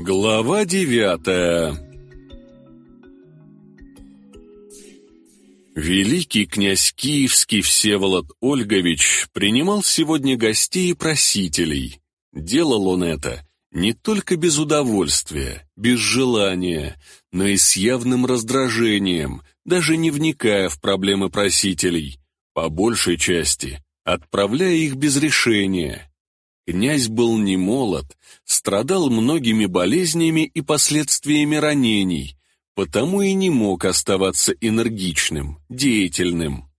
Глава девятая Великий князь Киевский Всеволод Ольгович принимал сегодня гостей и просителей. Делал он это не только без удовольствия, без желания, но и с явным раздражением, даже не вникая в проблемы просителей, по большей части отправляя их без решения. Князь был не молод, страдал многими болезнями и последствиями ранений, потому и не мог оставаться энергичным, деятельным.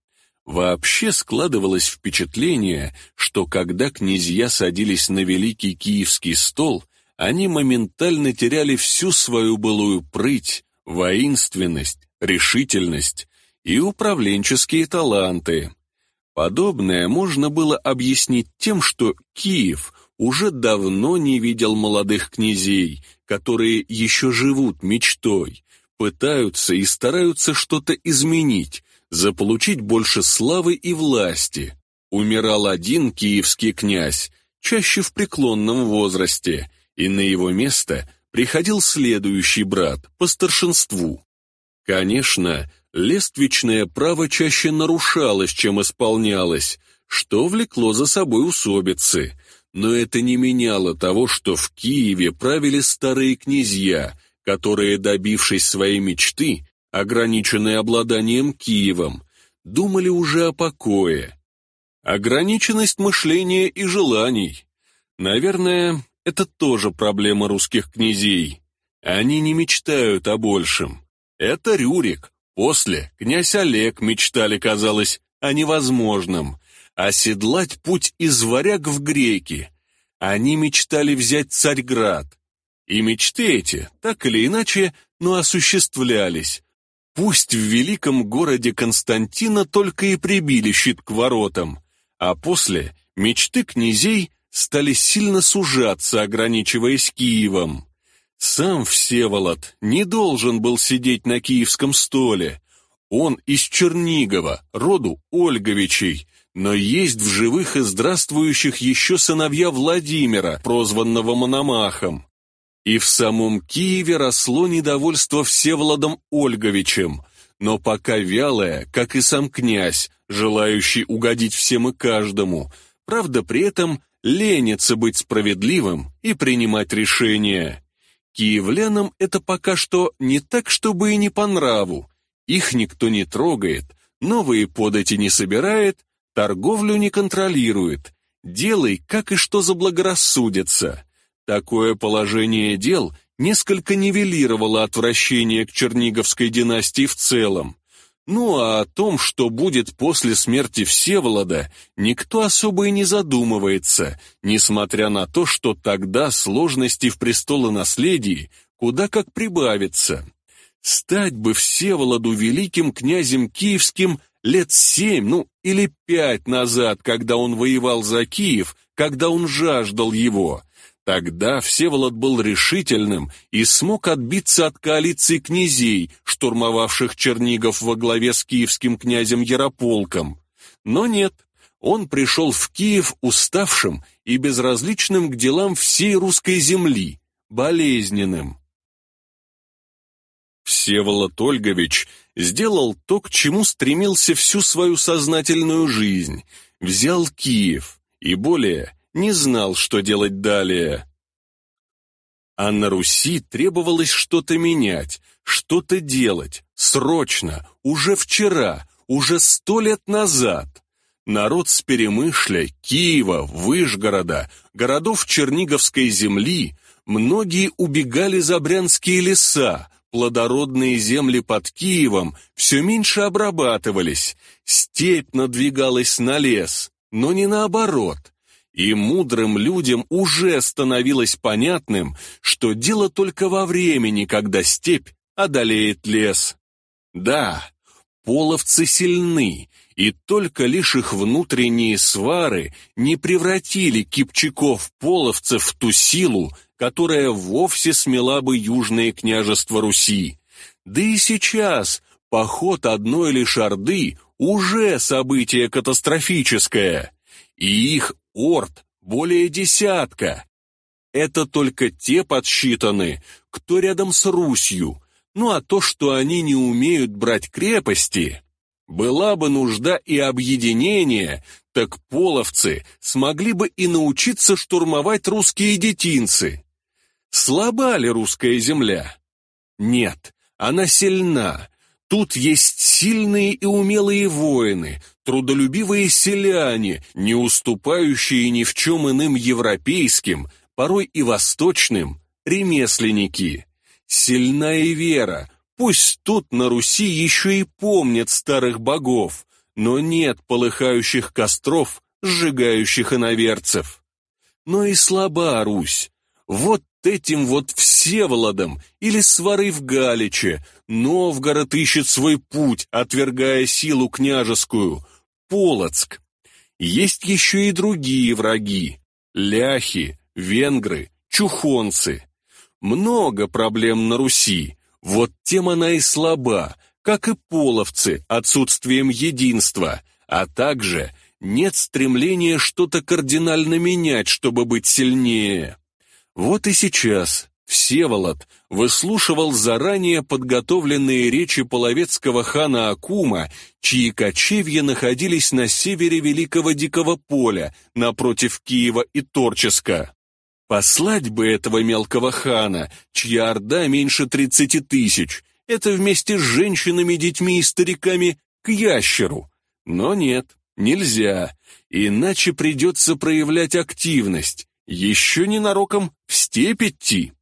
Вообще складывалось впечатление, что когда князья садились на великий киевский стол, они моментально теряли всю свою былую прыть, воинственность, решительность и управленческие таланты. Подобное можно было объяснить тем, что Киев уже давно не видел молодых князей, которые еще живут мечтой, пытаются и стараются что-то изменить, заполучить больше славы и власти. Умирал один киевский князь, чаще в преклонном возрасте, и на его место приходил следующий брат по старшинству. Конечно, лествичное право чаще нарушалось, чем исполнялось, что влекло за собой усобицы, но это не меняло того, что в Киеве правили старые князья, которые, добившись своей мечты, ограниченной обладанием Киевом, думали уже о покое. Ограниченность мышления и желаний. Наверное, это тоже проблема русских князей. Они не мечтают о большем. Это Рюрик, После князь Олег мечтали, казалось, о невозможном – оседлать путь из варяг в греки. Они мечтали взять Царьград. И мечты эти, так или иначе, но осуществлялись. Пусть в великом городе Константина только и прибили щит к воротам, а после мечты князей стали сильно сужаться, ограничиваясь Киевом. Сам Всеволод не должен был сидеть на киевском столе. Он из Чернигова, роду Ольговичей, но есть в живых и здравствующих еще сыновья Владимира, прозванного Мономахом. И в самом Киеве росло недовольство Всеволодом Ольговичем, но пока вялое, как и сам князь, желающий угодить всем и каждому, правда при этом ленится быть справедливым и принимать решения. Киевлянам это пока что не так, чтобы и не по нраву. Их никто не трогает, новые подати не собирает, торговлю не контролирует. Делай, как и что заблагорассудится. Такое положение дел несколько нивелировало отвращение к Черниговской династии в целом. Ну а о том, что будет после смерти Всеволода, никто особо и не задумывается, несмотря на то, что тогда сложности в престолонаследии куда как прибавится. Стать бы Всеволоду великим князем киевским лет семь, ну или пять назад, когда он воевал за Киев, когда он жаждал его – Тогда Всеволод был решительным и смог отбиться от коалиции князей, штурмовавших Чернигов во главе с киевским князем Ярополком. Но нет, он пришел в Киев уставшим и безразличным к делам всей русской земли, болезненным. Всеволод Ольгович сделал то, к чему стремился всю свою сознательную жизнь, взял Киев и более – не знал, что делать далее. А на Руси требовалось что-то менять, что-то делать, срочно, уже вчера, уже сто лет назад. Народ с Перемышля, Киева, Выжгорода, городов Черниговской земли, многие убегали за брянские леса, плодородные земли под Киевом все меньше обрабатывались, степь надвигалась на лес, но не наоборот. И мудрым людям уже становилось понятным, что дело только во времени, когда степь одолеет лес. Да, половцы сильны, и только лишь их внутренние свары не превратили кипчаков-половцев в ту силу, которая вовсе смела бы южное княжество Руси. Да и сейчас поход одной лишь Орды уже событие катастрофическое, и их орд более десятка. это только те подсчитаны, кто рядом с Русью, ну а то, что они не умеют брать крепости, была бы нужда и объединение, так половцы смогли бы и научиться штурмовать русские детинцы. Слаба ли русская земля? Нет, она сильна. Тут есть сильные и умелые воины, трудолюбивые селяне, не уступающие ни в чем иным европейским, порой и восточным, ремесленники. Сильна и вера, пусть тут на Руси еще и помнят старых богов, но нет полыхающих костров, сжигающих иноверцев. Но и слаба Русь. Вот этим вот Всеволодом или Сварой в Галиче Новгород ищет свой путь, отвергая силу княжескую, Полоцк. Есть еще и другие враги – ляхи, венгры, чухонцы. Много проблем на Руси, вот тем она и слаба, как и половцы отсутствием единства, а также нет стремления что-то кардинально менять, чтобы быть сильнее. Вот и сейчас Всеволод выслушивал заранее подготовленные речи половецкого хана Акума, чьи кочевья находились на севере Великого Дикого Поля, напротив Киева и Торческа. Послать бы этого мелкого хана, чья орда меньше тридцати тысяч, это вместе с женщинами, детьми и стариками к ящеру. Но нет, нельзя, иначе придется проявлять активность, еще ненароком в степь идти.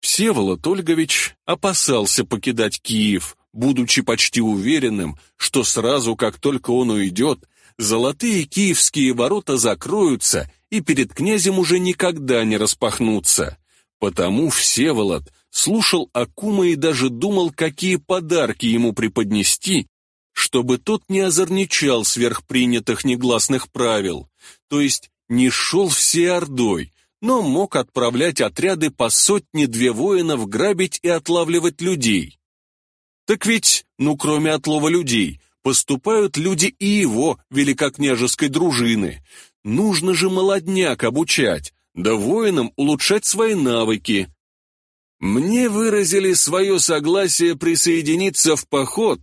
Всеволод Ольгович опасался покидать Киев, будучи почти уверенным, что сразу, как только он уйдет, золотые киевские ворота закроются и перед князем уже никогда не распахнутся. Потому Всеволод слушал Акума и даже думал, какие подарки ему преподнести, чтобы тот не озорничал сверхпринятых негласных правил, то есть не шел всей ордой, но мог отправлять отряды по сотне-две воинов грабить и отлавливать людей. Так ведь, ну кроме отлова людей, поступают люди и его великокняжеской дружины, Нужно же молодняк обучать, да воинам улучшать свои навыки. Мне выразили свое согласие присоединиться в поход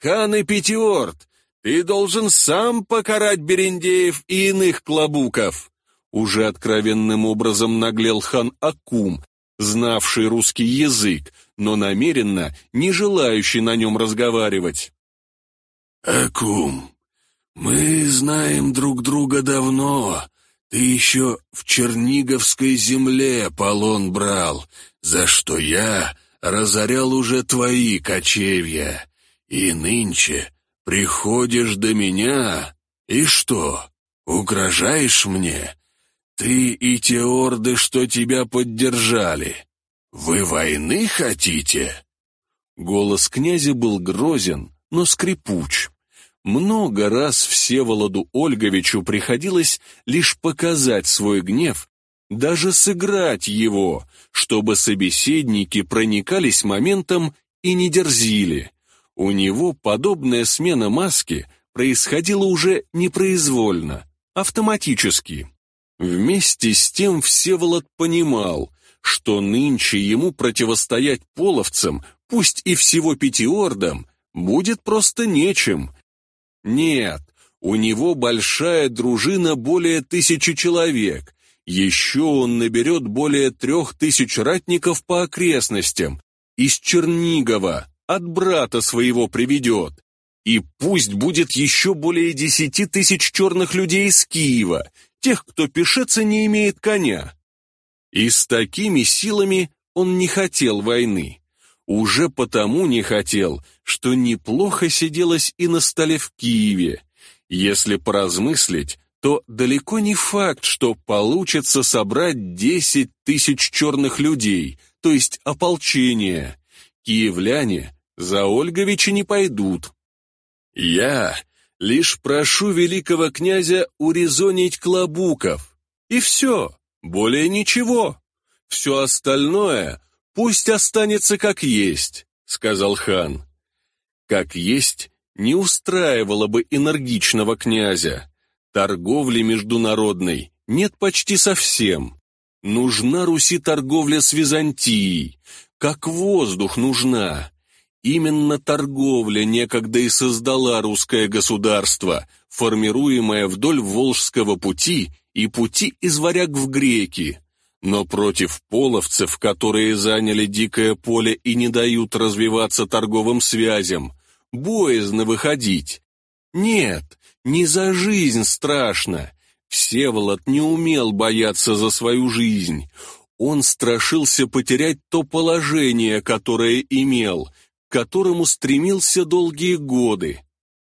хан и Пятиорд. Ты должен сам покарать Берендеев и иных клобуков. Уже откровенным образом наглел хан Акум, знавший русский язык, но намеренно не желающий на нем разговаривать. «Акум, «Мы знаем друг друга давно. Ты еще в Черниговской земле полон брал, за что я разорял уже твои кочевья. И нынче приходишь до меня, и что, угрожаешь мне? Ты и те орды, что тебя поддержали. Вы войны хотите?» Голос князя был грозен, но скрипуч. Много раз Всеволоду Ольговичу приходилось лишь показать свой гнев, даже сыграть его, чтобы собеседники проникались моментом и не дерзили. У него подобная смена маски происходила уже непроизвольно, автоматически. Вместе с тем Всеволод понимал, что нынче ему противостоять половцам, пусть и всего пятиордам, будет просто нечем, нет, у него большая дружина более тысячи человек. Еще он наберет более трех тысяч ратников по окрестностям. Из Чернигова, от брата своего приведет. И пусть будет еще более десяти тысяч черных людей из Киева, тех, кто пешеца не имеет коня. И с такими силами он не хотел войны. Уже потому не хотел, что неплохо сиделось и на столе в Киеве. Если поразмыслить, то далеко не факт, что получится собрать 10 тысяч черных людей, то есть ополчение. Киевляне за Ольговича не пойдут. Я лишь прошу великого князя урезонить клобуков. И все, более ничего. Все остальное пусть останется как есть, сказал хан как есть, не устраивало бы энергичного князя. Торговли международной нет почти совсем. Нужна Руси торговля с Византией, как воздух нужна. Именно торговля некогда и создала русское государство, формируемое вдоль Волжского пути и пути из варяг в греки. Но против половцев, которые заняли дикое поле и не дают развиваться торговым связям, боязно выходить. Нет, не за жизнь страшно. Всеволод не умел бояться за свою жизнь. Он страшился потерять то положение, которое имел, к которому стремился долгие годы.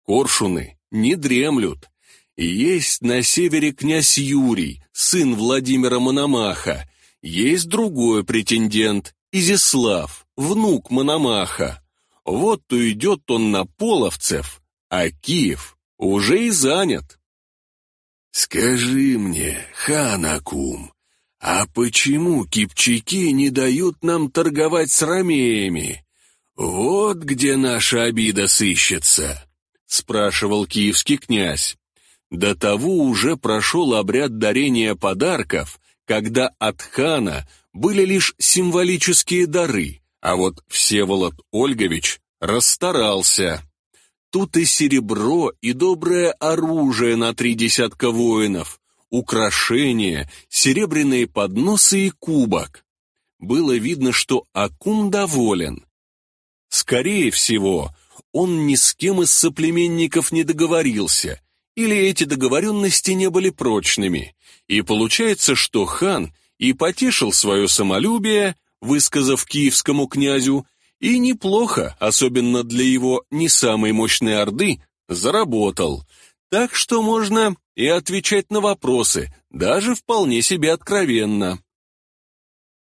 Коршуны не дремлют. Есть на севере князь Юрий, сын Владимира Мономаха. Есть другой претендент, Изяслав, внук Мономаха. Вот то идет он на половцев, а Киев уже и занят. «Скажи мне, хан Акум, а почему кипчаки не дают нам торговать с ромеями? Вот где наша обида сыщется», — спрашивал киевский князь. До того уже прошел обряд дарения подарков, когда от хана были лишь символические дары, а вот Всеволод Ольгович расстарался. Тут и серебро, и доброе оружие на три десятка воинов, украшения, серебряные подносы и кубок. Было видно, что Акум доволен. Скорее всего, он ни с кем из соплеменников не договорился, или эти договоренности не были прочными, и получается, что хан и потешил свое самолюбие, высказав киевскому князю, и неплохо, особенно для его не самой мощной орды, заработал. Так что можно и отвечать на вопросы, даже вполне себе откровенно.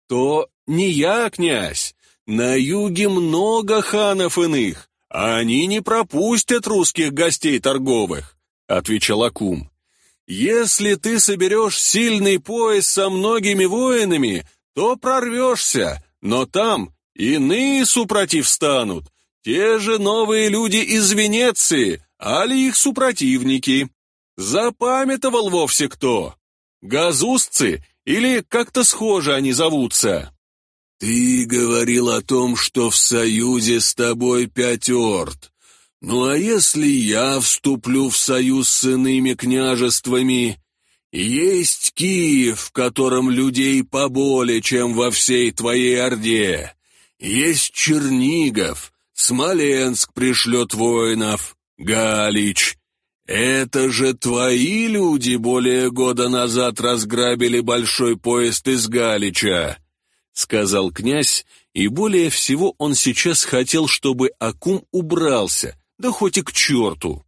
То не я, князь. На юге много ханов иных, они не пропустят русских гостей торговых отвечал Акум. «Если ты соберешь сильный пояс со многими воинами, то прорвешься, но там иные супротив станут, те же новые люди из Венеции, али их супротивники. Запамятовал вовсе кто? Газустцы или как-то схоже они зовутся?» «Ты говорил о том, что в союзе с тобой пять орд. Ну а если я вступлю в союз с иными княжествами? Есть Киев, в котором людей поболее, чем во всей твоей Орде. Есть Чернигов, Смоленск пришлет воинов, Галич. Это же твои люди более года назад разграбили большой поезд из Галича, сказал князь, и более всего он сейчас хотел, чтобы Акум убрался, да хоть и к черту.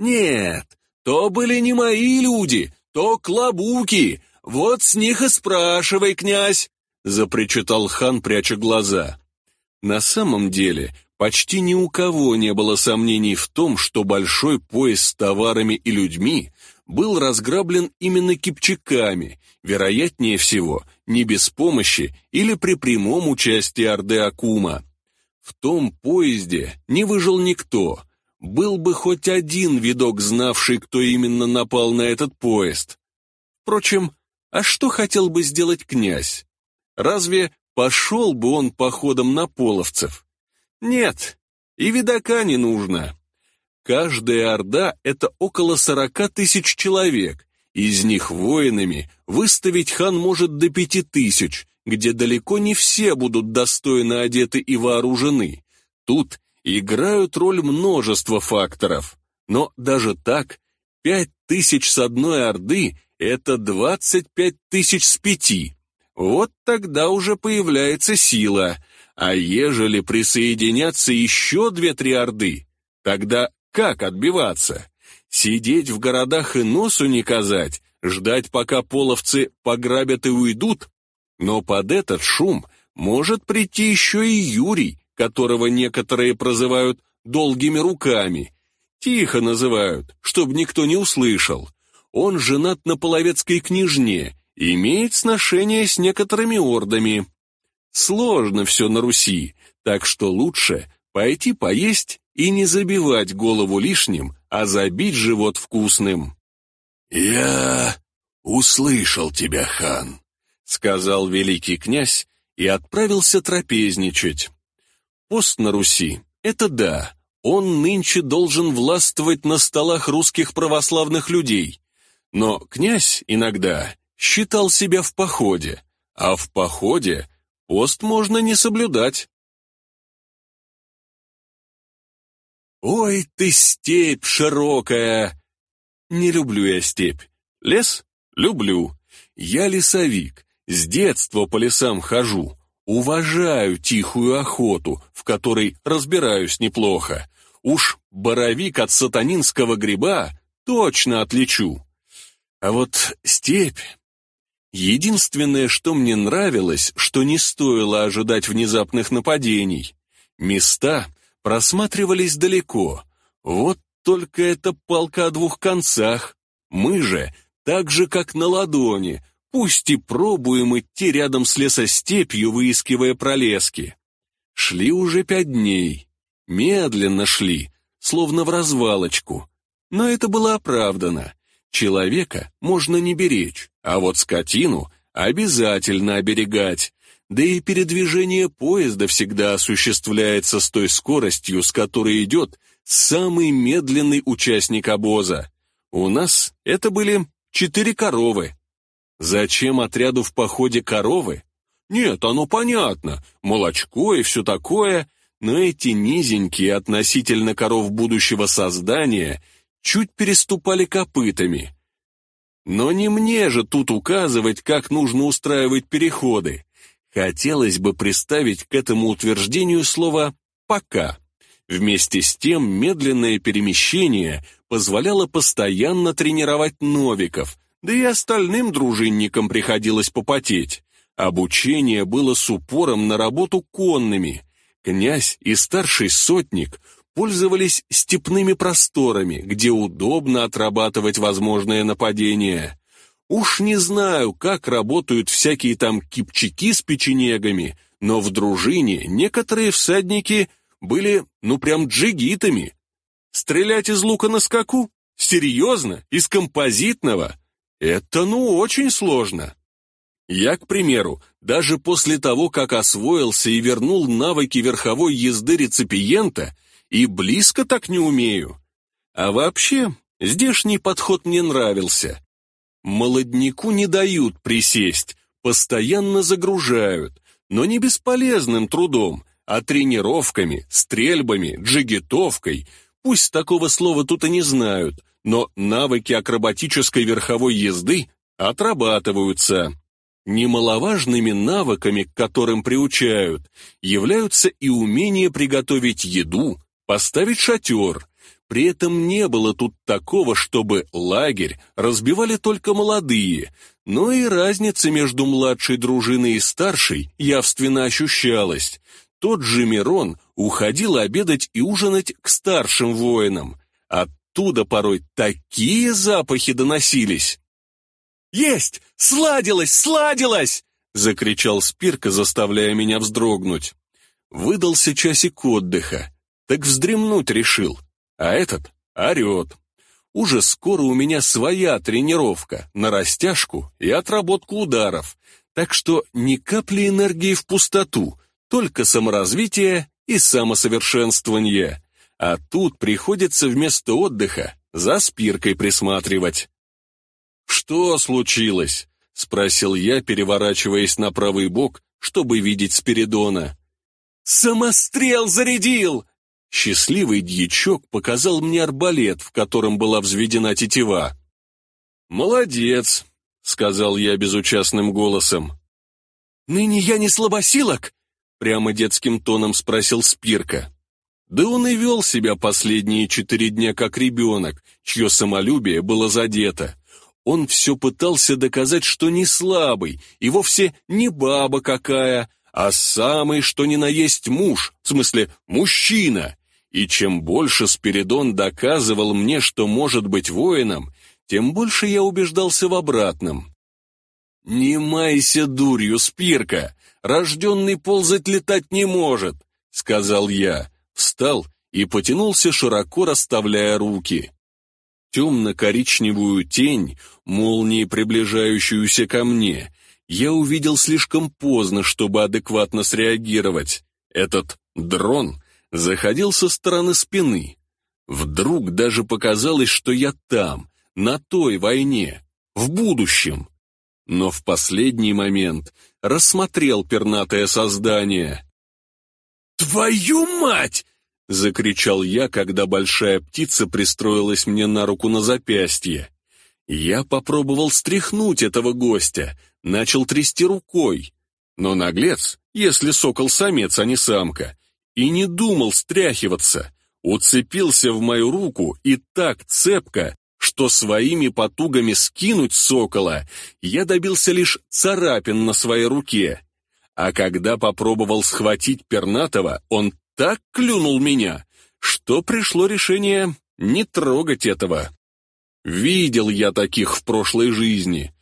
Нет, то были не мои люди, то клобуки, вот с них и спрашивай, князь, запричитал хан, пряча глаза. На самом деле, почти ни у кого не было сомнений в том, что большой поезд с товарами и людьми был разграблен именно кипчаками, вероятнее всего, не без помощи или при прямом участии Орды Акума. В том поезде не выжил никто. Был бы хоть один видок, знавший, кто именно напал на этот поезд. Впрочем, а что хотел бы сделать князь? Разве пошел бы он походом на половцев? Нет, и видака не нужно. Каждая орда — это около сорока тысяч человек, из них воинами выставить хан может до пяти тысяч, где далеко не все будут достойно одеты и вооружены. Тут играют роль множество факторов. Но даже так, пять тысяч с одной орды — это двадцать пять тысяч с пяти. Вот тогда уже появляется сила. А ежели присоединятся еще две-три орды, тогда как отбиваться? Сидеть в городах и носу не казать, ждать, пока половцы пограбят и уйдут? Но под этот шум может прийти еще и Юрий, которого некоторые прозывают «долгими руками». Тихо называют, чтобы никто не услышал. Он женат на половецкой княжне, имеет сношение с некоторыми ордами. Сложно все на Руси, так что лучше пойти поесть и не забивать голову лишним, а забить живот вкусным. «Я услышал тебя, хан», сказал великий князь и отправился трапезничать. Пост на Руси — это да, он нынче должен властвовать на столах русских православных людей, но князь иногда считал себя в походе, а в походе пост можно не соблюдать. «Ой ты, степь широкая!» Не люблю я степь. Лес? Люблю. Я лесовик, с детства по лесам хожу. Уважаю тихую охоту, в которой разбираюсь неплохо. Уж боровик от сатанинского гриба точно отличу. А вот степь... Единственное, что мне нравилось, что не стоило ожидать внезапных нападений. Места просматривались далеко. Вот только это палка о двух концах. Мы же, так же, как на ладони, пусть и пробуем идти рядом с лесостепью, выискивая пролески. Шли уже пять дней. Медленно шли, словно в развалочку. Но это было оправдано. Человека можно не беречь, а вот скотину обязательно оберегать. Да и передвижение поезда всегда осуществляется с той скоростью, с которой идет самый медленный участник обоза. У нас это были четыре коровы. Зачем отряду в походе коровы? Нет, оно понятно, молочко и все такое, но эти низенькие относительно коров будущего создания чуть переступали копытами. Но не мне же тут указывать, как нужно устраивать переходы. Хотелось бы приставить к этому утверждению слово «пока». Вместе с тем медленное перемещение позволяло постоянно тренировать новиков, да и остальным дружинникам приходилось попотеть. Обучение было с упором на работу конными. Князь и старший сотник пользовались степными просторами, где удобно отрабатывать возможные нападения. Уж не знаю, как работают всякие там кипчаки с печенегами, но в дружине некоторые всадники были, ну прям джигитами. Стрелять из лука на скаку? Серьезно? Из композитного? Это ну очень сложно. Я, к примеру, даже после того, как освоился и вернул навыки верховой езды реципиента, и близко так не умею. А вообще, здешний подход мне нравился. Молодняку не дают присесть, постоянно загружают, но не бесполезным трудом, а тренировками, стрельбами, джигитовкой. Пусть такого слова тут и не знают, но навыки акробатической верховой езды отрабатываются. Немаловажными навыками, к которым приучают, являются и умение приготовить еду, поставить шатер, при этом не было тут такого, чтобы лагерь разбивали только молодые, но и разница между младшей дружиной и старшей явственно ощущалась. Тот же Мирон уходил обедать и ужинать к старшим воинам. Оттуда порой такие запахи доносились. «Есть! Сладилось! Сладилось!» — закричал Спирка, заставляя меня вздрогнуть. Выдался часик отдыха, так вздремнуть решил а этот орет. Уже скоро у меня своя тренировка на растяжку и отработку ударов, так что ни капли энергии в пустоту, только саморазвитие и самосовершенствование. А тут приходится вместо отдыха за спиркой присматривать. «Что случилось?» — спросил я, переворачиваясь на правый бок, чтобы видеть Спиридона. «Самострел зарядил!» Счастливый дьячок показал мне арбалет, в котором была взведена тетива. «Молодец», — сказал я безучастным голосом. «Ныне я не слабосилок?» — прямо детским тоном спросил Спирка. Да он и вел себя последние четыре дня как ребенок, чье самолюбие было задето. Он все пытался доказать, что не слабый, и вовсе не баба какая, а самый, что ни на есть муж, в смысле мужчина. И чем больше Спиридон доказывал мне, что может быть воином, тем больше я убеждался в обратном. «Не майся дурью, Спирка! Рожденный ползать летать не может!» — сказал я, встал и потянулся, широко расставляя руки. темно-коричневую тень, молнией приближающуюся ко мне, я увидел слишком поздно, чтобы адекватно среагировать. Этот дрон заходил со стороны спины. Вдруг даже показалось, что я там, на той войне, в будущем. Но в последний момент рассмотрел пернатое создание. «Твою мать!» — закричал я, когда большая птица пристроилась мне на руку на запястье. Я попробовал стряхнуть этого гостя, начал трясти рукой. Но наглец, если сокол-самец, а не самка, и не думал стряхиваться, уцепился в мою руку и так цепко, что своими потугами скинуть сокола я добился лишь царапин на своей руке. А когда попробовал схватить пернатого, он так клюнул меня, что пришло решение не трогать этого. Видел я таких в прошлой жизни.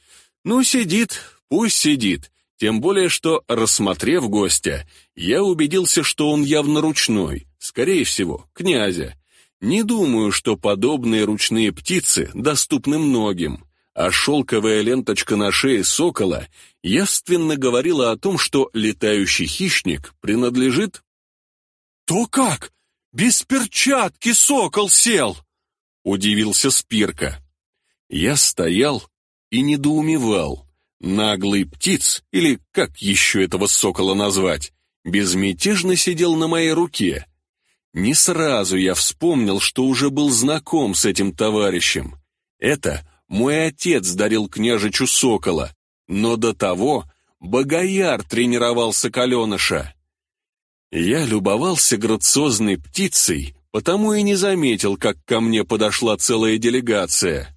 Ну, сидит, пусть сидит, тем более, что, рассмотрев гостя, я убедился, что он явно ручной, скорее всего, князя. Не думаю, что подобные ручные птицы доступны многим, а шелковая ленточка на шее сокола явственно говорила о том, что летающий хищник принадлежит... «То как? Без перчатки сокол сел!» — удивился Спирка. Я стоял и недоумевал. Наглый птиц, или как еще этого сокола назвать, безмятежно сидел на моей руке, не сразу я вспомнил, что уже был знаком с этим товарищем. Это мой отец дарил княжичу сокола, но до того Богояр тренировал соколеныша. Я любовался грациозной птицей, потому и не заметил, как ко мне подошла целая делегация.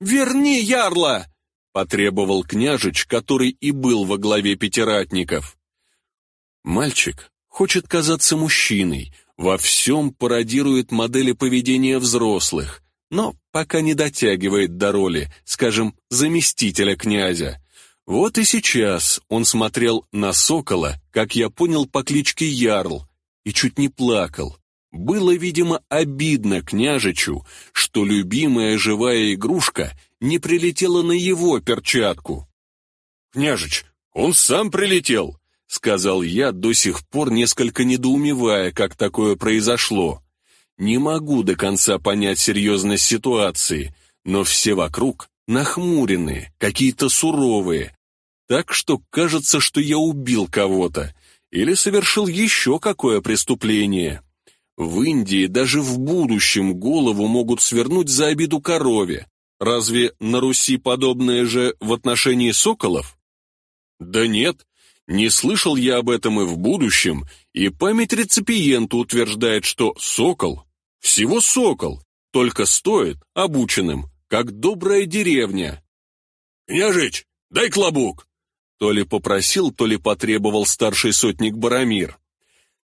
«Верни ярла!» — потребовал княжич, который и был во главе пятиратников. Мальчик хочет казаться мужчиной, во всем пародирует модели поведения взрослых, но пока не дотягивает до роли, скажем, заместителя князя. Вот и сейчас он смотрел на сокола, как я понял по кличке Ярл, и чуть не плакал. Было, видимо, обидно княжичу, что любимая живая игрушка не прилетела на его перчатку. «Княжич, он сам прилетел!» — сказал я, до сих пор несколько недоумевая, как такое произошло. Не могу до конца понять серьезность ситуации, но все вокруг нахмуренные, какие-то суровые. Так что кажется, что я убил кого-то или совершил еще какое преступление. В Индии даже в будущем голову могут свернуть за обиду корове. Разве на Руси подобное же в отношении соколов? Да нет, не слышал я об этом и в будущем, и память реципиента утверждает, что сокол, всего сокол, только стоит обученным, как добрая деревня. «Княжич, дай клобук!» То ли попросил, то ли потребовал старший сотник Барамир.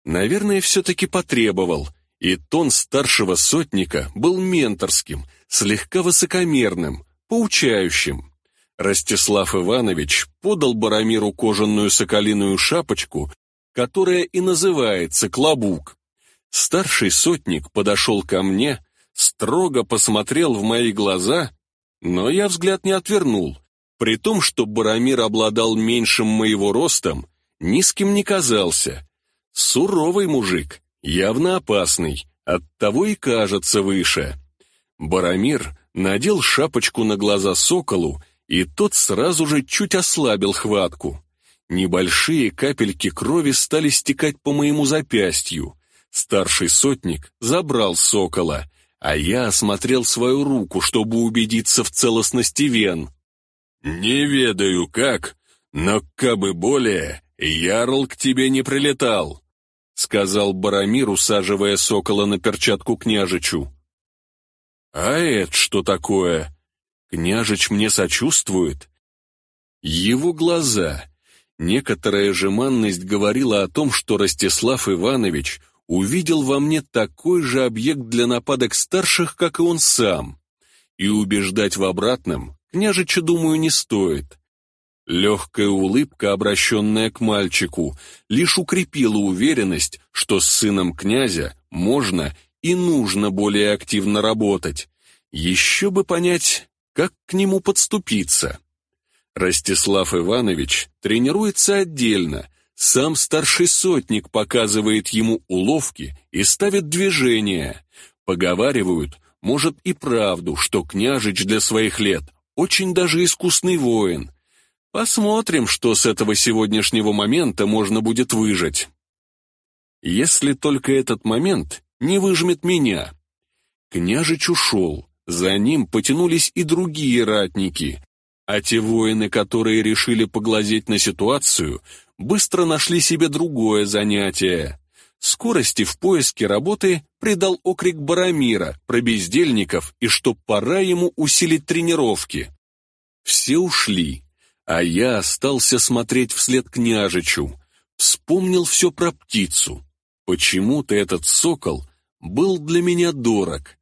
Наверное, все-таки потребовал, и тон старшего сотника был менторским, слегка высокомерным, поучающим. Ростислав Иванович подал Барамиру кожаную соколиную шапочку, которая и называется клобук. Старший сотник подошел ко мне, строго посмотрел в мои глаза, но я взгляд не отвернул, при том, что Барамир обладал меньшим моего ростом, низким не казался. Суровый мужик, явно опасный, оттого и кажется выше. Барамир надел шапочку на глаза соколу и тот сразу же чуть ослабил хватку. Небольшие капельки крови стали стекать по моему запястью. Старший сотник забрал сокола, а я осмотрел свою руку, чтобы убедиться в целостности вен. «Не ведаю как, но кабы более, ярл к тебе не прилетал», сказал Барамир, усаживая сокола на перчатку княжичу. «А это что такое?» Княжич мне сочувствует? Его глаза. Некоторая жеманность говорила о том, что Ростислав Иванович увидел во мне такой же объект для нападок старших, как и он сам. И убеждать в обратном княжича, думаю, не стоит. Легкая улыбка, обращенная к мальчику, лишь укрепила уверенность, что с сыном князя можно и нужно более активно работать. Еще бы понять, как к нему подступиться. Ростислав Иванович тренируется отдельно, сам старший сотник показывает ему уловки и ставит движения. Поговаривают, может и правду, что княжич для своих лет очень даже искусный воин. Посмотрим, что с этого сегодняшнего момента можно будет выжать. Если только этот момент не выжмет меня. Княжич ушел, за ним потянулись и другие ратники, а те воины, которые решили поглазеть на ситуацию, быстро нашли себе другое занятие. Скорости в поиске работы придал окрик Барамира про бездельников и что пора ему усилить тренировки. Все ушли, а я остался смотреть вслед княжичу. Вспомнил все про птицу. Почему-то этот сокол был для меня дорог.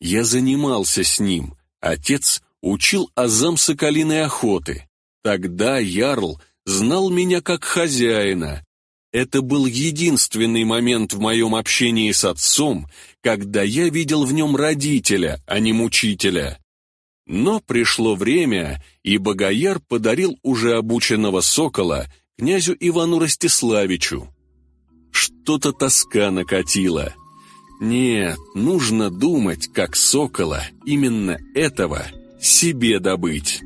Я занимался с ним. Отец учил азам соколиной охоты. Тогда Ярл знал меня как хозяина. Это был единственный момент в моем общении с отцом, когда я видел в нем родителя, а не мучителя. Но пришло время, и Богояр подарил уже обученного сокола князю Ивану Ростиславичу. Что-то тоска накатила. Нет, нужно думать, как сокола, именно этого себе добыть.